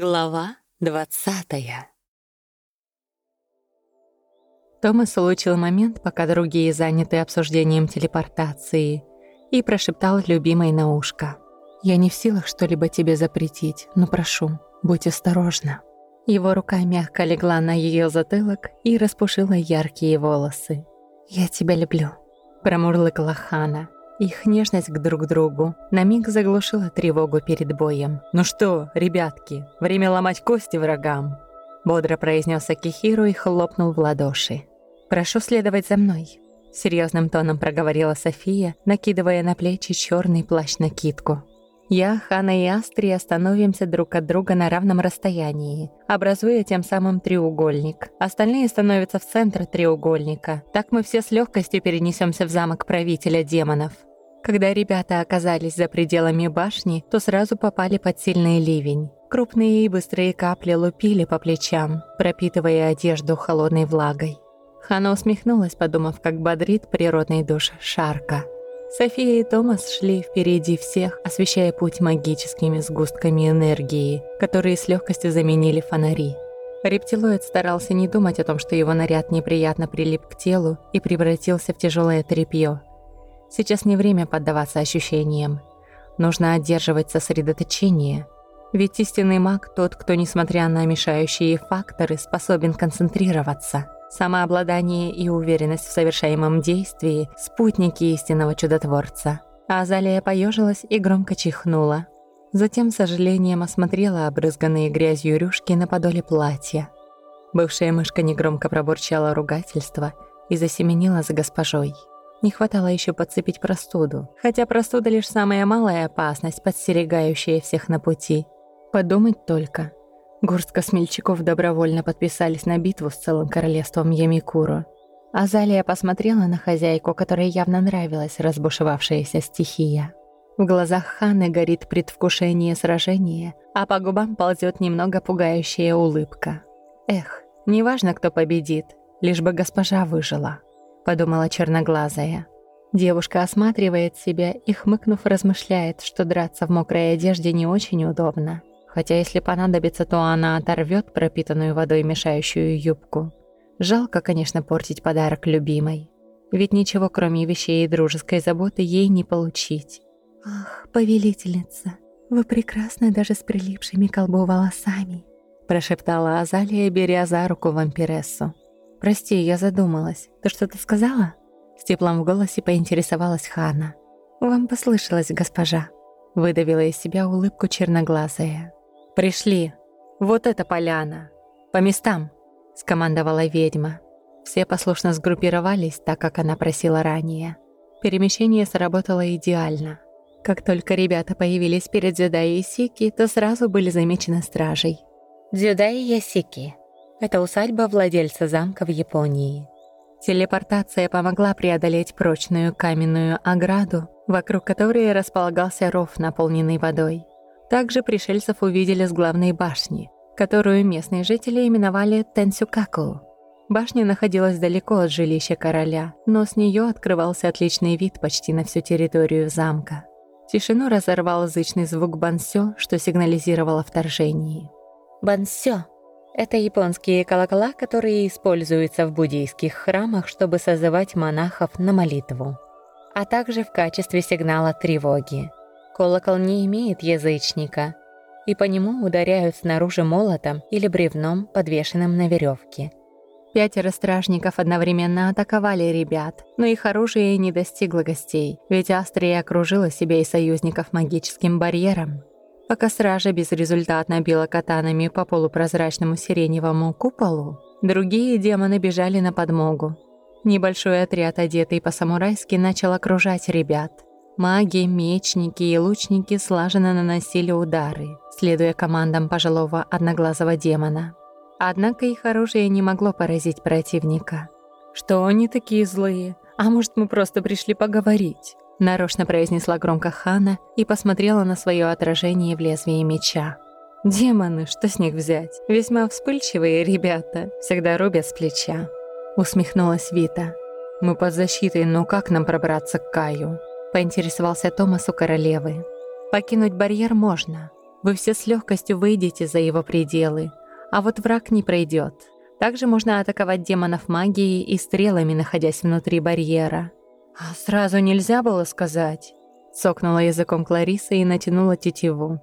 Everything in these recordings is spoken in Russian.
Глава двадцатая Томас улучил момент, пока другие заняты обсуждением телепортации, и прошептал любимой на ушко. «Я не в силах что-либо тебе запретить, но прошу, будь осторожна». Его рука мягко легла на ее затылок и распушила яркие волосы. «Я тебя люблю», — промурлыкала Хана. Их нежность к друг другу на миг заглушила тревогу перед боем. «Ну что, ребятки, время ломать кости врагам!» Бодро произнес Акихиру и хлопнул в ладоши. «Прошу следовать за мной», — серьезным тоном проговорила София, накидывая на плечи черный плащ-накидку. Я, Хана и Астри остановимся друг от друга на равном расстоянии, образуя тем самым треугольник. Остальные становятся в центр треугольника. Так мы все с легкостью перенесемся в замок правителя демонов. Когда ребята оказались за пределами башни, то сразу попали под сильный ливень. Крупные и быстрые капли лупили по плечам, пропитывая одежду холодной влагой. Хана усмехнулась, подумав, как бодрит природный душ Шарка. София и Томас шли впереди всех, освещая путь магическими сгустками энергии, которые с легкостью заменили фонари. Рептилоид старался не думать о том, что его наряд неприятно прилип к телу и превратился в тяжелое тряпье. Сейчас не время поддаваться ощущениям. Нужно одерживать сосредоточение. Ведь истинный маг тот, кто, несмотря на мешающие факторы, способен концентрироваться. Самообладание и уверенность в совершаемом действии – спутники истинного чудотворца. Азалия поежилась и громко чихнула. Затем с сожалением осмотрела обрызганные грязью рюшки на подоле платья. Бывшая мышка негромко пробурчала ругательство и засеменила за госпожой. Не хватало еще подцепить простуду, хотя простуда лишь самая малая опасность, подстерегающая всех на пути. Подумать только. Горстка смельчаков добровольно подписались на битву с целым королевством Ямикуру. Азалия посмотрела на хозяйку, которой явно нравилась разбушевавшаяся стихия. В глазах Ханы горит предвкушение сражения, а по губам ползет немного пугающая улыбка. Эх, неважно, кто победит, лишь бы госпожа выжила подумала черноглазая. Девушка осматривает себя и, хмыкнув, размышляет, что драться в мокрой одежде не очень удобно. Хотя если понадобится, то она оторвет пропитанную водой мешающую юбку. Жалко, конечно, портить подарок любимой. Ведь ничего, кроме вещей и дружеской заботы, ей не получить. «Ах, повелительница, вы прекрасны даже с прилипшими к колбу волосами», прошептала Азалия, беря за руку вампирессу. «Прости, я задумалась. Ты что-то сказала?» С теплом в голосе поинтересовалась Хана. «Вам послышалось, госпожа». Выдавила из себя улыбку черноглазая. «Пришли. Вот эта поляна. По местам», — скомандовала ведьма. Все послушно сгруппировались, так как она просила ранее. Перемещение сработало идеально. Как только ребята появились перед Дзюдай и Сики, то сразу были замечены стражей. «Дзюдай и Ясики, это усадьба владельца замка в Японии. Телепортация помогла преодолеть прочную каменную ограду, вокруг которой располагался ров, наполненный водой. Также пришельцев увидели с главной башни, которую местные жители именовали Тенсюкаку. Башня находилась далеко от жилища короля, но с нее открывался отличный вид почти на всю территорию замка. Тишину разорвал зычный звук бансё, что сигнализировало вторжение. «Бансё!» Это японские колокола, которые используются в буддийских храмах, чтобы созывать монахов на молитву, а также в качестве сигнала тревоги. Колокол не имеет язычника, и по нему ударяют снаружи молотом или бревном, подвешенным на веревке. Пятеро стражников одновременно атаковали ребят, но их оружие не достигло гостей, ведь Астрия окружила себя и союзников магическим барьером. Пока стража безрезультатно била катанами по полупрозрачному сиреневому куполу, другие демоны бежали на подмогу. Небольшой отряд, одетый по-самурайски, начал окружать ребят. Маги, мечники и лучники слаженно наносили удары, следуя командам пожилого одноглазого демона. Однако их оружие не могло поразить противника. «Что они такие злые? А может, мы просто пришли поговорить?» Нарочно произнесла громко Хана и посмотрела на свое отражение в лезвии меча. «Демоны, что с них взять? Весьма вспыльчивые ребята, всегда рубят с плеча». Усмехнулась Вита. «Мы под защитой, но как нам пробраться к Каю?» Поинтересовался Томас у королевы. «Покинуть барьер можно, Вы все с легкостью выйдете за его пределы, а вот враг не пройдет. Также можно атаковать демонов магией и стрелами, находясь внутри барьера. А сразу нельзя было сказать. Цокнула языком Клариса и натянула тетиву.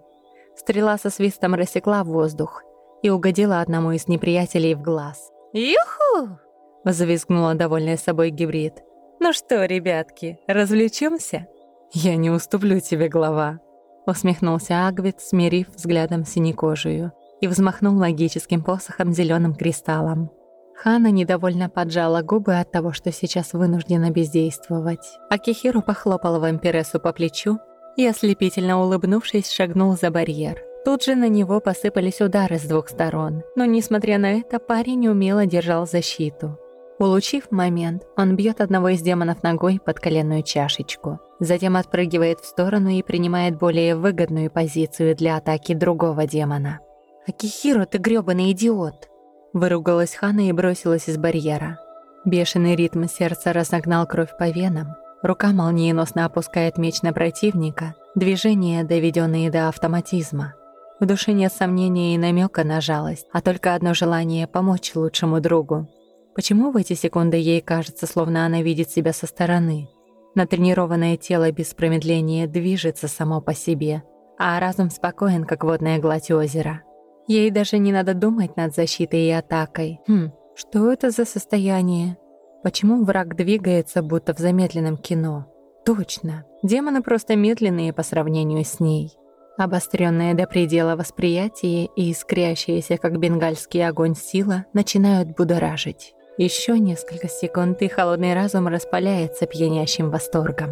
Стрела со свистом рассекла воздух и угодила одному из неприятелей в глаз. «Юху!» — взвизгнула довольная собой гибрид. «Ну что, ребятки, развлечемся?» «Я не уступлю тебе, глава», — усмехнулся Агвит, смирив взглядом синекожую, и взмахнул магическим посохом зеленым кристаллом. Хана недовольно поджала губы от того, что сейчас вынуждена бездействовать. Акихиру похлопал вампирессу по плечу и, ослепительно улыбнувшись, шагнул за барьер. Тут же на него посыпались удары с двух сторон, но, несмотря на это, парень умело держал защиту. Улучив момент, он бьет одного из демонов ногой под коленную чашечку, затем отпрыгивает в сторону и принимает более выгодную позицию для атаки другого демона. «Акихиро, ты грёбаный идиот!» Выругалась Хана и бросилась из барьера. Бешеный ритм сердца разогнал кровь по венам, рука молниеносно опускает меч на противника, движения, доведенные до автоматизма – в душе нет сомнения и намека на жалость, а только одно желание помочь лучшему другу. Почему в эти секунды ей кажется, словно она видит себя со стороны? Натренированное тело без промедления движется само по себе, а разум спокоен, как водная гладь озера. Ей даже не надо думать над защитой и атакой. Хм, что это за состояние? Почему враг двигается, будто в замедленном кино? Точно, демоны просто медленные по сравнению с ней. Обостренное до предела восприятие и искрящаяся, как бенгальский огонь сила, начинают будоражить. Еще несколько секунд, и холодный разум распаляется пьянящим восторгом.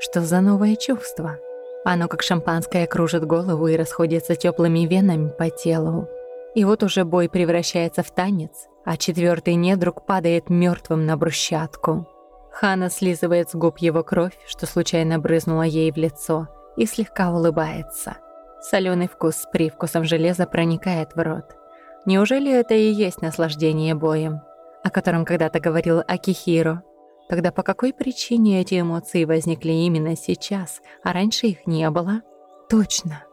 Что за новое чувство? Оно, как шампанское, кружит голову и расходится теплыми венами по телу. И вот уже бой превращается в танец, а четвертый недруг падает мертвым на брусчатку. Хана слизывает с губ его кровь, что случайно брызнула ей в лицо – и слегка улыбается. Соленый вкус с привкусом железа проникает в рот. Неужели это и есть наслаждение боем, о котором когда-то говорил Акихиро? Тогда по какой причине эти эмоции возникли именно сейчас, а раньше их не было? Точно.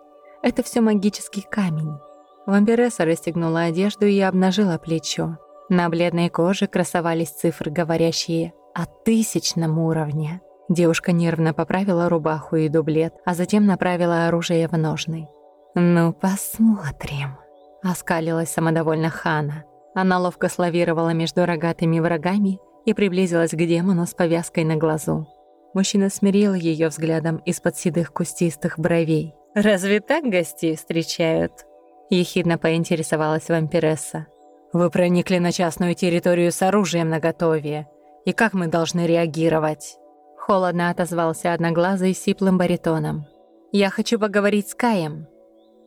Это все магический камень. Вампиресса расстегнула одежду и обнажила плечо. На бледной коже красовались цифры, говорящие о тысячном уровне. Девушка нервно поправила рубаху и дублет, а затем направила оружие в ножны. «Ну, посмотрим», — оскалилась самодовольно Хана. Она ловко славировала между рогатыми врагами и приблизилась к демону с повязкой на глазу. Мужчина смирил ее взглядом из-под седых кустистых бровей. «Разве так гостей встречают?» Ехидно поинтересовалась вампиресса. «Вы проникли на частную территорию с оружием наготове. И как мы должны реагировать?» Холодно отозвался одноглазый сиплым баритоном. «Я хочу поговорить с Каем.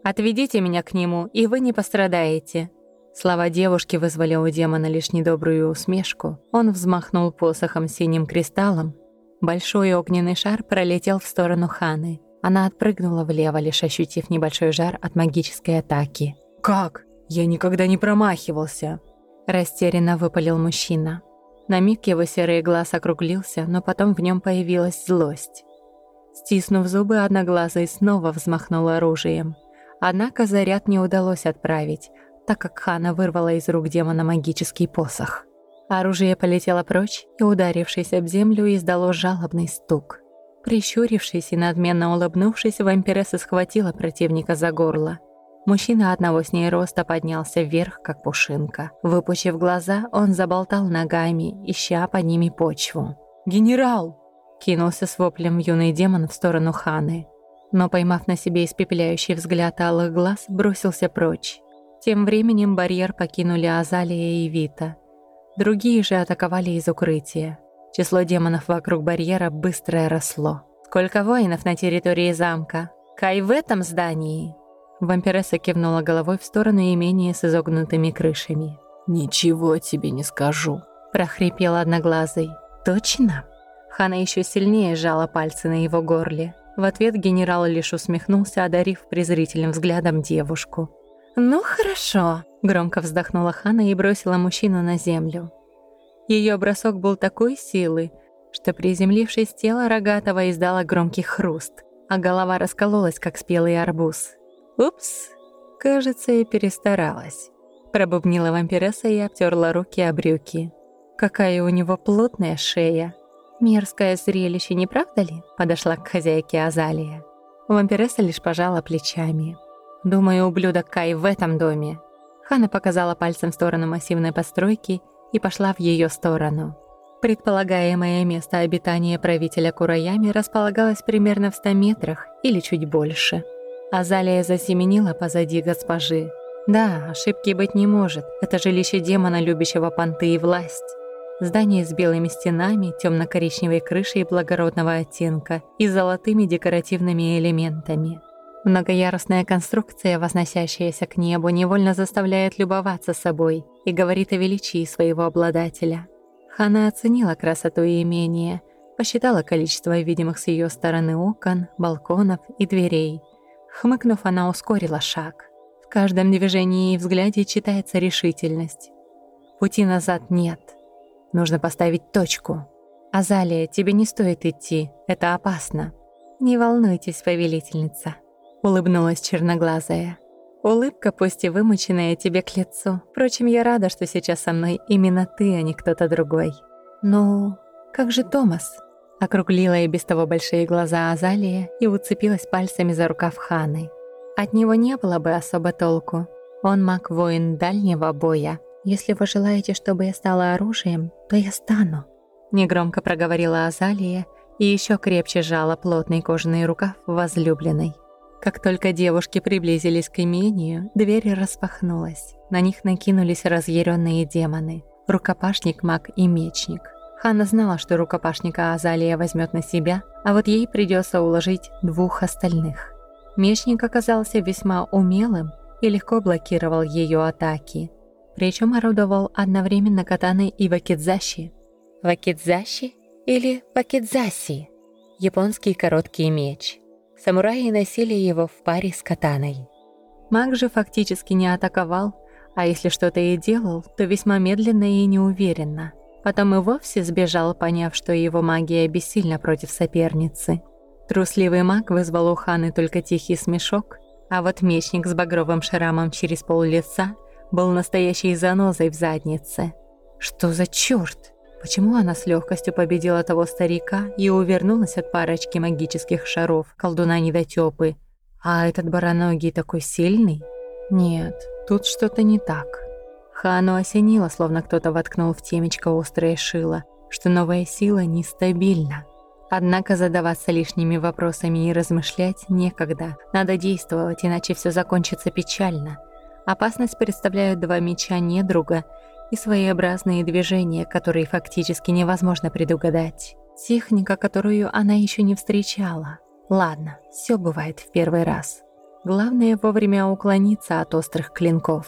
Отведите меня к нему, и вы не пострадаете». Слова девушки вызвали у демона лишь недобрую усмешку. Он взмахнул посохом синим кристаллом. Большой огненный шар пролетел в сторону Ханы. Она отпрыгнула влево, лишь ощутив небольшой жар от магической атаки. «Как? Я никогда не промахивался!» Растерянно выпалил мужчина. На миг его серый глаз округлился, но потом в нем появилась злость. Стиснув зубы, одноглазый снова взмахнул оружием. Однако заряд не удалось отправить, так как Хана вырвала из рук демона магический посох. Оружие полетело прочь и, ударившись об землю, издало жалобный стук. Прищурившись и надменно улыбнувшись, вампиресса схватила противника за горло. Мужчина одного с ней роста поднялся вверх, как пушинка. Выпучив глаза, он заболтал ногами, ища под ними почву. «Генерал!» — кинулся с воплем юный демон в сторону Ханы. Но, поймав на себе испепеляющий взгляд алых глаз, бросился прочь. Тем временем барьер покинули Азалия и Вита. Другие же атаковали из укрытия. Число демонов вокруг барьера быстро росло. «Сколько воинов на территории замка? Кай в этом здании?» Вампиресса кивнула головой в сторону имения с изогнутыми крышами. «Ничего тебе не скажу», – прохрипел одноглазый. «Точно?» Хана еще сильнее сжала пальцы на его горле. В ответ генерал лишь усмехнулся, одарив презрительным взглядом девушку. «Ну хорошо», – громко вздохнула Хана и бросила мужчину на землю. Ее бросок был такой силы, что приземлившись тело Рогатого издало громкий хруст, а голова раскололась, как спелый арбуз. «Упс, кажется, я перестаралась». Пробубнила вампиресса и обтерла руки о брюки. Какая у него плотная шея. Мерзкое зрелище, не правда ли? Подошла к хозяйке Азалия. Вампиресса лишь пожала плечами. «Думаю, ублюдок Кай в этом доме». Хана показала пальцем в сторону массивной постройки и пошла в ее сторону. Предполагаемое место обитания правителя Кураями располагалось примерно в 100 метрах или чуть больше. Азалия засеменила позади госпожи. Да, ошибки быть не может. Это жилище демона, любящего понты и власть. Здание с белыми стенами, темно-коричневой крышей благородного оттенка и золотыми декоративными элементами. Многоярусная конструкция, возносящаяся к небу, невольно заставляет любоваться собой и говорит о величии своего обладателя. Хана оценила красоту имения, посчитала количество видимых с ее стороны окон, балконов и дверей. Хмыкнув, она ускорила шаг. В каждом движении и взгляде читается решительность. Пути назад нет. Нужно поставить точку. «Азалия, тебе не стоит идти, это опасно». «Не волнуйтесь, повелительница», — улыбнулась черноглазая. Улыбка, пусть и вымученная, тебе к лицу. Впрочем, я рада, что сейчас со мной именно ты, а не кто-то другой. «Ну, как же Томас?» Округлила и без того большие глаза Азалия и уцепилась пальцами за рукав Ханы. От него не было бы особо толку. Он маг-воин дальнего боя. Если вы желаете, чтобы я стала оружием, то я стану. Негромко проговорила Азалия и еще крепче сжала плотный кожаный рукав возлюбленной. Как только девушки приблизились к имению, дверь распахнулась. На них накинулись разъяренные демоны. Рукопашник, маг и мечник. Ханна знала, что рукопашника Азалия возьмет на себя, а вот ей придется уложить двух остальных. Мечник оказался весьма умелым и легко блокировал ее атаки. Причем орудовал одновременно катаной и вакидзаши. Вакидзаши или вакидзаси – японский короткий меч. Самураи носили его в паре с катаной. Маг же фактически не атаковал, а если что-то и делал, то весьма медленно и неуверенно. Потом и вовсе сбежал, поняв, что его магия бессильна против соперницы. Трусливый маг вызвал у Ханы только тихий смешок, а вот мечник с багровым шрамом через пол лица был настоящей занозой в заднице. Что за чёрт? Почему она с легкостью победила того старика и увернулась от парочки магических шаров колдуна недотёпы? А этот бараногий такой сильный? Нет, тут что-то не так. Хану осенило, словно кто-то воткнул в темечко острое шило, что новая сила нестабильна. Однако задаваться лишними вопросами и размышлять некогда. Надо действовать, иначе все закончится печально. Опасность представляют два меча недруга и своеобразные движения, которые фактически невозможно предугадать. Техника, которую она еще не встречала. Ладно, все бывает в первый раз. Главное вовремя уклониться от острых клинков.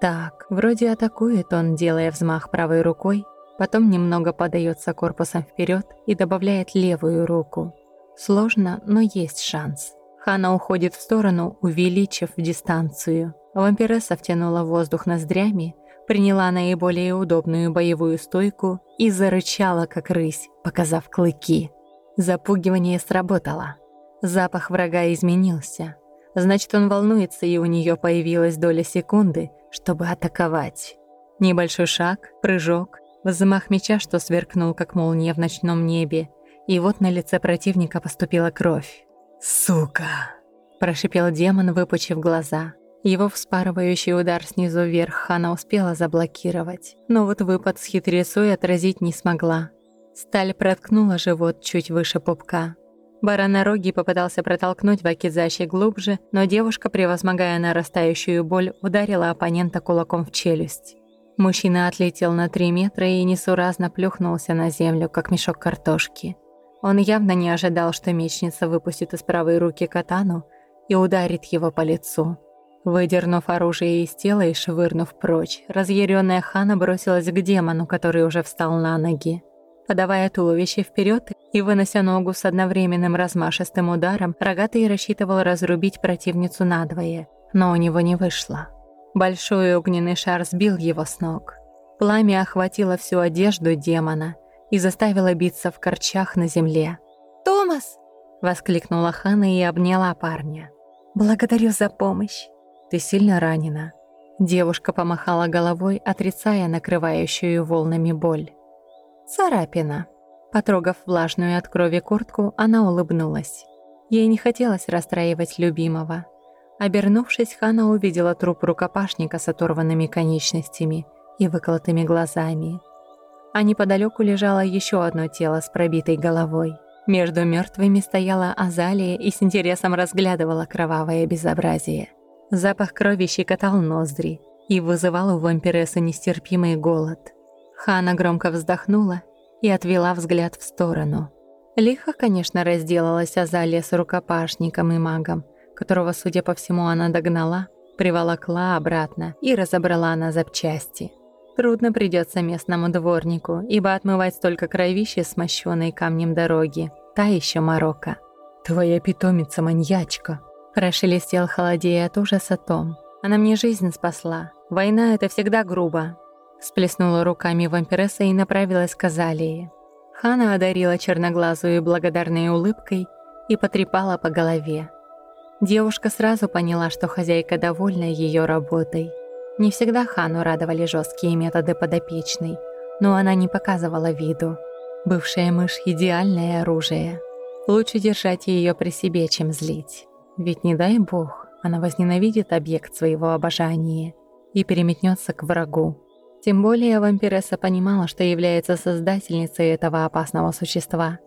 Так, вроде атакует он, делая взмах правой рукой, Потом немного подается корпусом вперед и добавляет левую руку. Сложно, но есть шанс. Хана уходит в сторону, увеличив дистанцию. Вампиресса втянула воздух ноздрями, приняла наиболее удобную боевую стойку и зарычала, как рысь, показав клыки. Запугивание сработало. Запах врага изменился. Значит, он волнуется, и у нее появилась доля секунды, чтобы атаковать. Небольшой шаг, прыжок, Взмах меча, что сверкнул, как молния в ночном небе, и вот на лице противника поступила кровь. «Сука!» – прошипел демон, выпучив глаза. Его вспарывающий удар снизу вверх Хана успела заблокировать, но вот выпад с хитрецой отразить не смогла. Сталь проткнула живот чуть выше пупка. Баранороги попытался протолкнуть Вакидзаши глубже, но девушка, превозмогая нарастающую боль, ударила оппонента кулаком в челюсть. Мужчина отлетел на три метра и несуразно плюхнулся на землю, как мешок картошки. Он явно не ожидал, что мечница выпустит из правой руки катану и ударит его по лицу. Выдернув оружие из тела и швырнув прочь, разъяренная Хана бросилась к демону, который уже встал на ноги. Подавая туловище вперед и вынося ногу с одновременным размашистым ударом, рогатый рассчитывал разрубить противницу надвое, но у него не вышло. Большой огненный шар сбил его с ног. Пламя охватило всю одежду демона и заставило биться в корчах на земле. «Томас!» — воскликнула Хана и обняла парня. «Благодарю за помощь». «Ты сильно ранена?» Девушка помахала головой, отрицая накрывающую волнами боль. «Царапина». Потрогав влажную от крови куртку, она улыбнулась. Ей не хотелось расстраивать любимого. Обернувшись, Хана увидела труп рукопашника с оторванными конечностями и выколотыми глазами. А неподалеку лежало еще одно тело с пробитой головой. Между мертвыми стояла Азалия и с интересом разглядывала кровавое безобразие. Запах крови щекотал ноздри и вызывал у вампирессы нестерпимый голод. Хана громко вздохнула и отвела взгляд в сторону. Лихо, конечно, разделалась Азалия с рукопашником и магом, которого, судя по всему, она догнала, приволокла обратно и разобрала на запчасти. Трудно придется местному дворнику, ибо отмывать столько кровищи, смощенной камнем дороги, та еще морока. «Твоя питомица маньячка!» Прошелестел холодея от ужаса Том. «Она мне жизнь спасла. Война — это всегда грубо». Сплеснула руками вампиресса и направилась к Азалии. Хана одарила черноглазую благодарной улыбкой и потрепала по голове. Девушка сразу поняла, что хозяйка довольна ее работой. Не всегда Хану радовали жесткие методы подопечной, но она не показывала виду. Бывшая мышь — идеальное оружие. Лучше держать ее при себе, чем злить. Ведь не дай бог, она возненавидит объект своего обожания и переметнется к врагу. Тем более вампиресса понимала, что является создательницей этого опасного существа,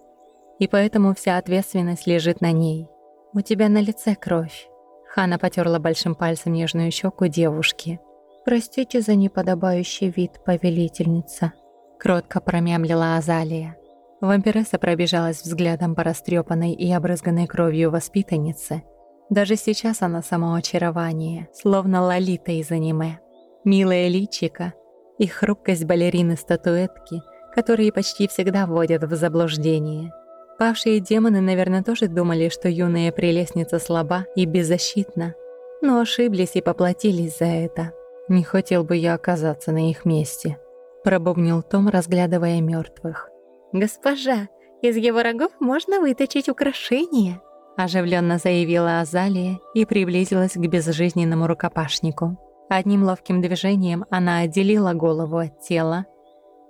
и поэтому вся ответственность лежит на ней. «У тебя на лице кровь». Хана потерла большим пальцем нежную щеку девушки. «Простите за неподобающий вид, повелительница», — кротко промямлила Азалия. Вампиресса пробежалась взглядом по растрепанной и обрызганной кровью воспитаннице. Даже сейчас она самоочарование, словно лолита из аниме. Милая личика и хрупкость балерины-статуэтки, которые почти всегда вводят в заблуждение. Павшие демоны, наверное, тоже думали, что юная прелестница слаба и беззащитна, но ошиблись и поплатились за это. Не хотел бы я оказаться на их месте, пробубнил Том, разглядывая мертвых. Госпожа, из его рогов можно выточить украшения, оживленно заявила Азалия и приблизилась к безжизненному рукопашнику. Одним ловким движением она отделила голову от тела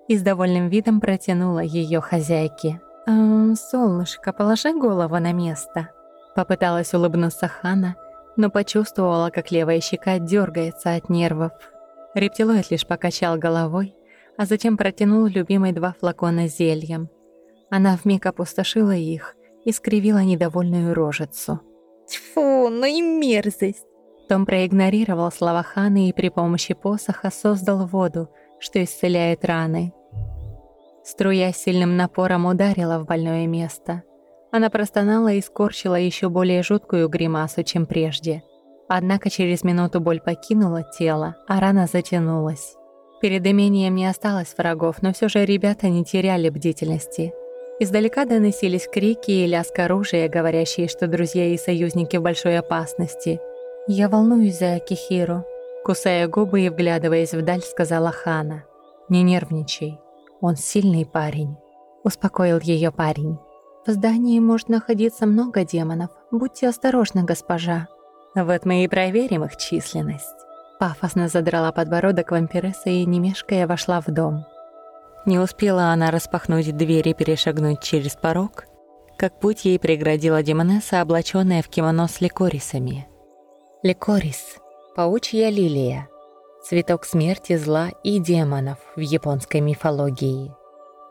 и с довольным видом протянула ее хозяйке. «Эм, «Солнышко, положи голову на место», — попыталась улыбнуться Хана, но почувствовала, как левая щека дергается от нервов. Рептилоид лишь покачал головой, а затем протянул любимой два флакона зельем. Она вмиг опустошила их и скривила недовольную рожицу. «Тьфу, ну и мерзость!» Том проигнорировал слова Ханы и при помощи посоха создал воду, что исцеляет раны. Струя сильным напором ударила в больное место. Она простонала и скорчила еще более жуткую гримасу, чем прежде. Однако через минуту боль покинула тело, а рана затянулась. Перед имением не осталось врагов, но все же ребята не теряли бдительности. Издалека доносились крики и лязг оружия, говорящие, что друзья и союзники в большой опасности. «Я волнуюсь за Акихиру», — кусая губы и вглядываясь вдаль, сказала Хана. «Не нервничай, он сильный парень», — успокоил ее парень. «В здании может находиться много демонов. Будьте осторожны, госпожа». «Вот мы и проверим их численность». Пафосно задрала подбородок вампиресса и, не мешкая, вошла в дом. Не успела она распахнуть дверь и перешагнуть через порог, как путь ей преградила демонесса, облаченная в кимоно с ликорисами. Ликорис – паучья лилия, цветок смерти, зла и демонов в японской мифологии.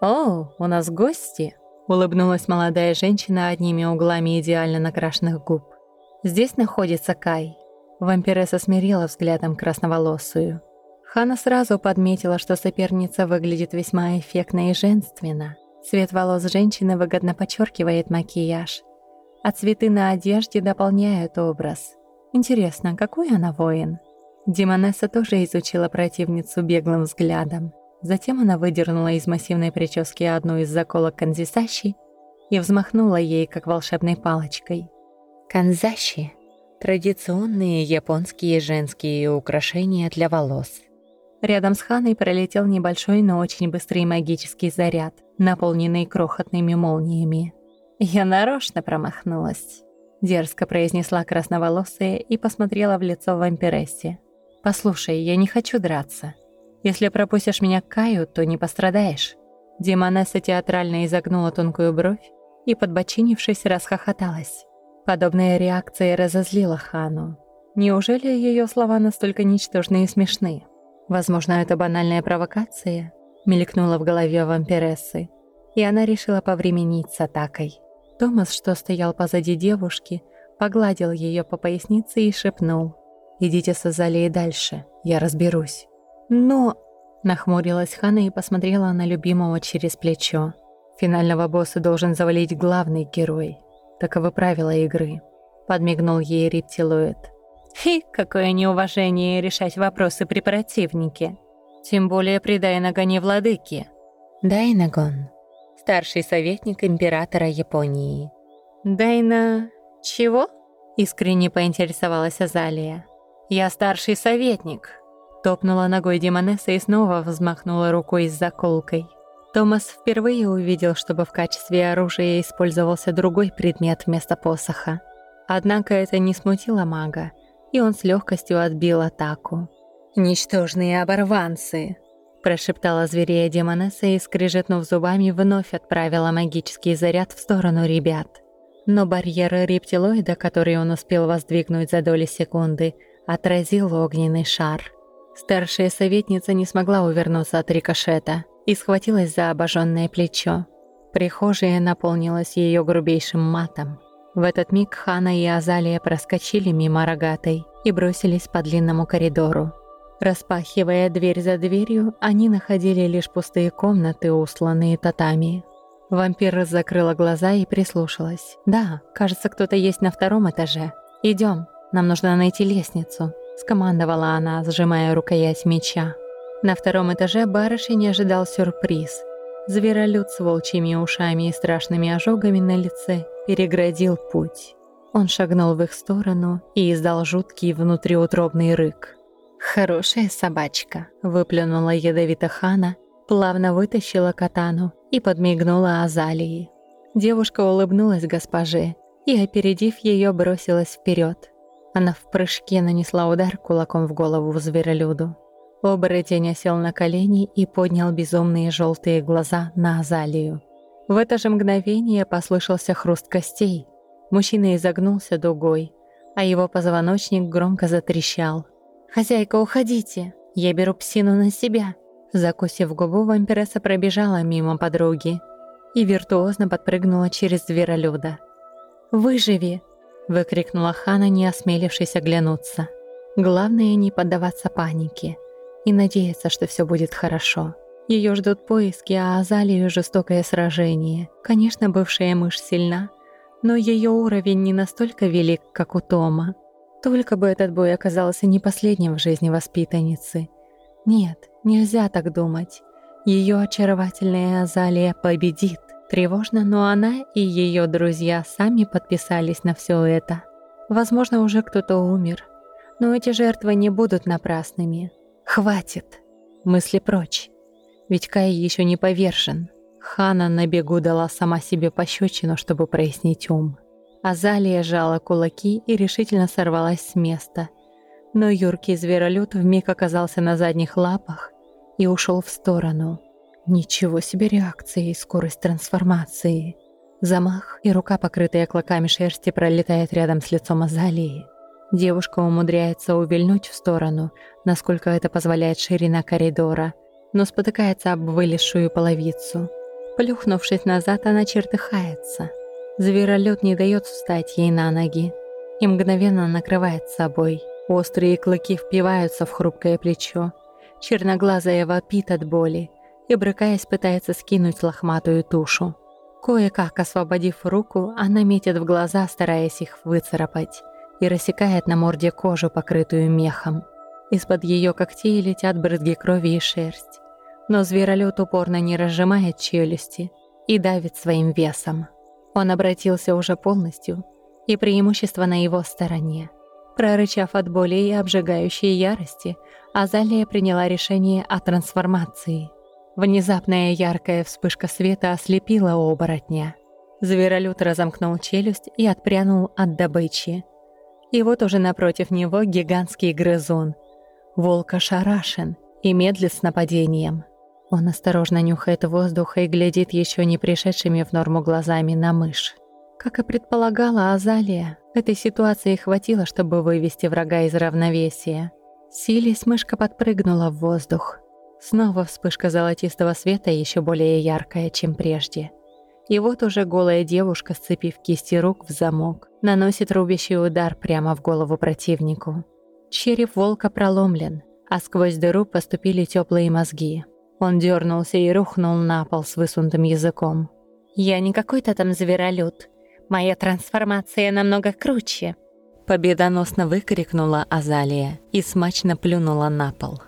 «О, у нас гости!» – улыбнулась молодая женщина одними углами идеально накрашенных губ. «Здесь находится Кай, Вампиресса смирила взглядом красноволосую. Хана сразу подметила, что соперница выглядит весьма эффектно и женственно. Цвет волос женщины выгодно подчеркивает макияж, а цветы на одежде дополняют образ. Интересно, какой она воин? Димонесса тоже изучила противницу беглым взглядом. Затем она выдернула из массивной прически одну из заколок канзисащи и взмахнула ей, как волшебной палочкой. «Канзаши Традиционные японские женские украшения для волос. Рядом с Ханой пролетел небольшой, но очень быстрый магический заряд, наполненный крохотными молниями. Я нарочно промахнулась. Дерзко произнесла красноволосая и посмотрела в лицо вампирессе. «Послушай, я не хочу драться. Если пропустишь меня к Каю, то не пострадаешь». Демонесса театрально изогнула тонкую бровь и, подбочинившись, расхохоталась. Подобная реакция разозлила Хану. Неужели ее слова настолько ничтожны и смешны? Возможно, это банальная провокация? Мелькнула в голове вампирессы, и она решила повременить с атакой. Томас, что стоял позади девушки, погладил ее по пояснице и шепнул. «Идите с Азалией дальше, я разберусь». «Но...» Нахмурилась Хана и посмотрела на любимого через плечо. Финального босса должен завалить главный герой. Таковы правила игры. Подмигнул ей рептилоид. Хи, какое неуважение решать вопросы при противнике. Тем более при Дайнагоне владыки. Дайнагон. Старший советник императора Японии. Дайна... чего? Искренне поинтересовалась Азалия. «Я старший советник», Топнула ногой Демонесса и снова взмахнула рукой с заколкой. Томас впервые увидел, чтобы в качестве оружия использовался другой предмет вместо посоха. Однако это не смутило мага, и он с легкостью отбил атаку. «Ничтожные оборванцы!» прошептала зверея Демонесса и, скрежетнув зубами, вновь отправила магический заряд в сторону ребят. Но барьер рептилоида, который он успел воздвигнуть за доли секунды, отразил огненный шар. Старшая советница не смогла увернуться от рикошета и схватилась за обожженное плечо. Прихожая наполнилась ее грубейшим матом. В этот миг Хана и Азалия проскочили мимо рогатой и бросились по длинному коридору. Распахивая дверь за дверью, они находили лишь пустые комнаты, усланные татами. Вампир закрыла глаза и прислушалась. «Да, кажется, кто-то есть на втором этаже. Идем, нам нужно найти лестницу». — скомандовала она, сжимая рукоять меча. На втором этаже барышень ожидал сюрприз. Зверолюд с волчьими ушами и страшными ожогами на лице переградил путь. Он шагнул в их сторону и издал жуткий внутриутробный рык. «Хорошая собачка», — выплюнула ядовито Хана, плавно вытащила катану и подмигнула Азалии. Девушка улыбнулась госпоже и, опередив ее, бросилась вперед. Она в прыжке нанесла удар кулаком в голову зверолюду. Оборотень осел на колени и поднял безумные желтые глаза на Азалию. В это же мгновение послышался хруст костей. Мужчина изогнулся дугой, а его позвоночник громко затрещал. «Хозяйка, уходите! Я беру псину на себя!» Закусив губу, вампиресса пробежала мимо подруги и виртуозно подпрыгнула через зверолюда. «Выживи!» выкрикнула Хана, не осмелившись оглянуться. Главное не поддаваться панике и надеяться, что все будет хорошо. Ее ждут поиски, а Азалию жестокое сражение. Конечно, бывшая мышь сильна, но ее уровень не настолько велик, как у Тома. Только бы этот бой оказался не последним в жизни воспитанницы. Нет, нельзя так думать. Ее очаровательная Азалия победит. Тревожно, но она и ее друзья сами подписались на все это. Возможно, уже кто-то умер. Но эти жертвы не будут напрасными. Хватит. Мысли прочь. Ведь Кай еще не повержен. Хана на бегу дала сама себе пощечину, чтобы прояснить ум. Азалия жала кулаки и решительно сорвалась с места. Но юркий зверолюд вмиг оказался на задних лапах и ушел в сторону. Ничего себе реакция и скорость трансформации. Замах, и рука, покрытая клоками шерсти, пролетает рядом с лицом Азалии. Девушка умудряется увильнуть в сторону, насколько это позволяет ширина коридора, но спотыкается об вылезшую половицу. Плюхнувшись назад, она чертыхается. Зверолюд не дает встать ей на ноги и мгновенно накрывает собой. Острые клыки впиваются в хрупкое плечо. Черноглазая вопит от боли, и, брыкаясь, пытается скинуть лохматую тушу. Кое-как освободив руку, она метит в глаза, стараясь их выцарапать, и рассекает на морде кожу, покрытую мехом. Из-под ее когтей летят брызги крови и шерсть. Но зверолюд упорно не разжимает челюсти и давит своим весом. Он обратился уже полностью, и преимущество на его стороне. Прорычав от боли и обжигающей ярости, Азалия приняла решение о трансформации. Внезапная яркая вспышка света ослепила оборотня. Зверолюд разомкнул челюсть и отпрянул от добычи. И вот уже напротив него гигантский грызун. Волк ошарашен и медлит с нападением. Он осторожно нюхает воздух и глядит еще не пришедшими в норму глазами на мышь. Как и предполагала Азалия, этой ситуации хватило, чтобы вывести врага из равновесия. Силясь, мышка подпрыгнула в воздух. Снова вспышка золотистого света, еще более яркая, чем прежде. И вот уже голая девушка, сцепив кисти рук в замок, наносит рубящий удар прямо в голову противнику. Череп волка проломлен, а сквозь дыру поступили теплые мозги. Он дернулся и рухнул на пол с высунутым языком. «Я не какой-то там зверолюд. Моя трансформация намного круче!» Победоносно выкрикнула Азалия и смачно плюнула на пол.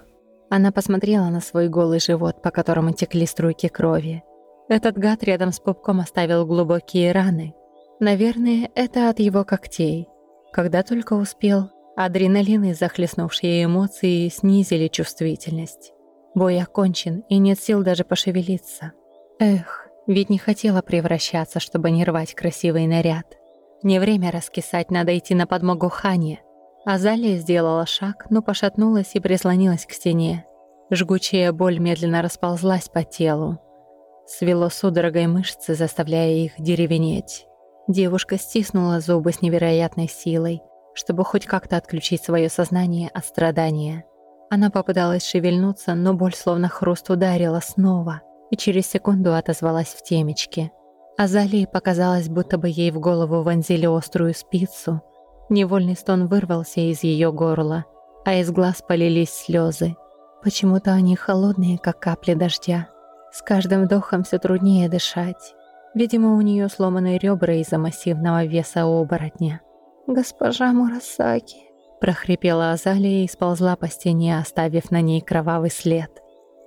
Она посмотрела на свой голый живот, по которому текли струйки крови. Этот гад рядом с пупком оставил глубокие раны. Наверное, это от его когтей. Когда только успел, адреналин и захлестнувшие эмоции снизили чувствительность. Бой окончен, и нет сил даже пошевелиться. Эх, ведь не хотела превращаться, чтобы не рвать красивый наряд. Не время раскисать, надо идти на подмогу Хане. Азалия сделала шаг, но пошатнулась и прислонилась к стене. Жгучая боль медленно расползлась по телу. Свело судорогой мышцы, заставляя их деревенеть. Девушка стиснула зубы с невероятной силой, чтобы хоть как-то отключить свое сознание от страдания. Она попыталась шевельнуться, но боль словно хруст ударила снова и через секунду отозвалась в темечке. Азалии показалось, будто бы ей в голову вонзили острую спицу. Невольный стон вырвался из ее горла, а из глаз полились слезы. Почему-то они холодные, как капли дождя. С каждым вдохом все труднее дышать. Видимо, у нее сломаны ребра из-за массивного веса оборотня. «Госпожа Мурасаки», прохрипела Азалия и сползла по стене, оставив на ней кровавый след.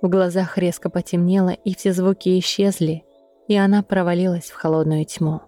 В глазах резко потемнело, и все звуки исчезли, и она провалилась в холодную тьму.